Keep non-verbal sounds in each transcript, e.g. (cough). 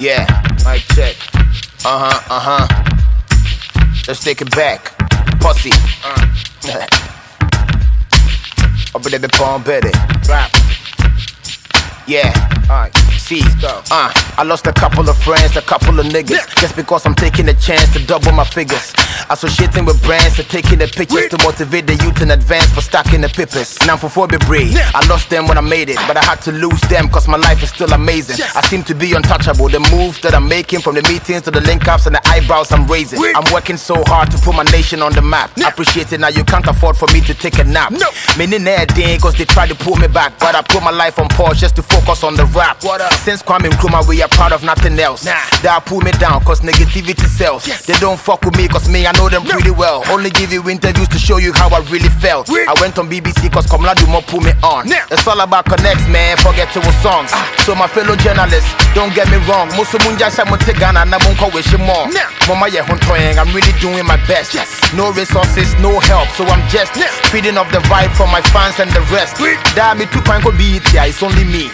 Yeah, mic check. Uh huh, uh huh. Let's take it back. Pussy. Uh. (laughs) Up in the palm better. Rap. Yeah, alright. See, uh, I lost a couple of friends, a couple of niggas. Just because I'm taking a chance to double my figures. Associating with brands and taking the pictures to motivate the youth in advance for stacking the pippers. Now for four brave. I lost them when I made it, but I had to lose them cause my life is still amazing. I seem to be untouchable. The moves that I'm making from the meetings to the link ups and the eyebrows I'm raising. I'm working so hard to put my nation on the map. Appreciate it now you can't afford for me to take a nap. No. Meaning that cause they try to pull me back, but I put my life on pause just to focus on the rap. What up? Since Kwame Nkrumah, we are proud of nothing else. Nah. They pull me down cause negativity sells. Yes. They don't fuck with me cause me, I know them no. pretty well. Only give you interviews to show you how I really felt. We I went on BBC cause Komla Dumor pull me on. Nah. It's all about connects, man. Forget to songs. Ah. So my fellow journalists, don't get me wrong. Most of Munja Shamutegana, Nabunko Wishimon. Mama Yehuntoyang, I'm really doing my best. Yes. No resources, no help. So I'm just nah. feeding off the vibe from my fans and the rest. Damn me be it, yeah, it's only me.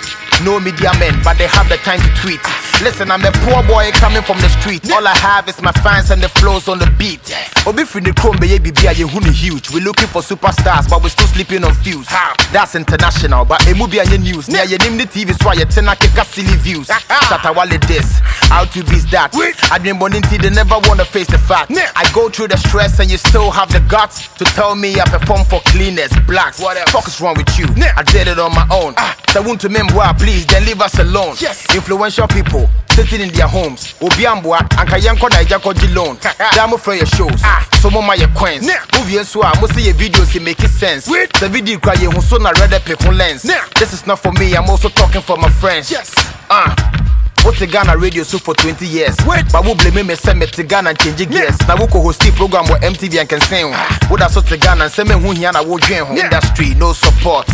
No media men, but they have the time to tweet. Listen, I'm a poor boy coming from the street. All I have is my fans and the flows on the beat. Obi free the chrome, baby, be a huge. We're looking for superstars, but we're still sleeping on fuse. That's international, but it will be a news. Near your name the TV, so I ten a silly views. Satawale this, how to beat that. I dream into they never wanna face the fact. I go through the stress and you still have the guts to tell me I perform for cleaners, blacks. What else? Fuck is wrong with you? I did it on my own. Ah. So I want to remember please, then leave us alone. Yes. Influential people sitting in their homes. Obiambua, Anka Yanko Naijako Loan. Damo for your shows. Ah. So mo my coins. Movie so I must see your videos it make sense. The video cry you so na read people lens. This is not for me, I'm also talking for my friends. Yes. Ah. Uh. What's a Ghana radio so for 20 years? Wait. But we blame me send me to Ghana and change gears. Now we host the program with MTV and can sing. What that's what Ghana and send me who here na wo dream industry no support.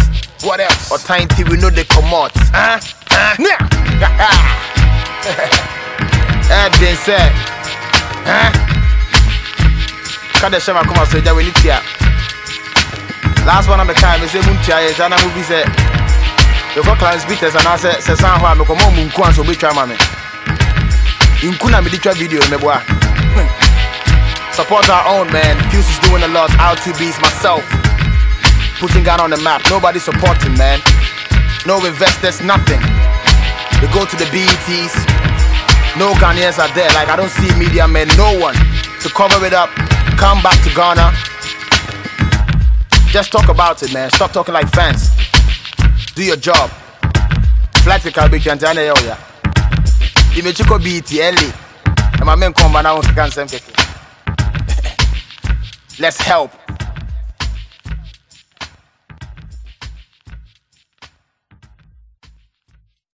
What else? Or time till we know they come out. Huh? Huh? That being said, huh? Kada shama kuma so ja weni tia. Last one on the time is a mun tia is ana movie say. You got class beaters and I say say san ho am ko mo mun ku an so be twa ma me. Inku na me di twa video me boa. (laughs) Support our own man. Fuse is doing a lot. Out to beats myself putting God on the map. Nobody supporting, man. No investors, nothing. Go to the BETs. No Ghanaians are there. Like I don't see media men, no one to cover it up. Come back to Ghana. Just talk about it, man. Stop talking like fans. Do your job. Flight to Caribbean, Jana Yoya. Imechiko BET, early. And my men come by now. (laughs) Let's help.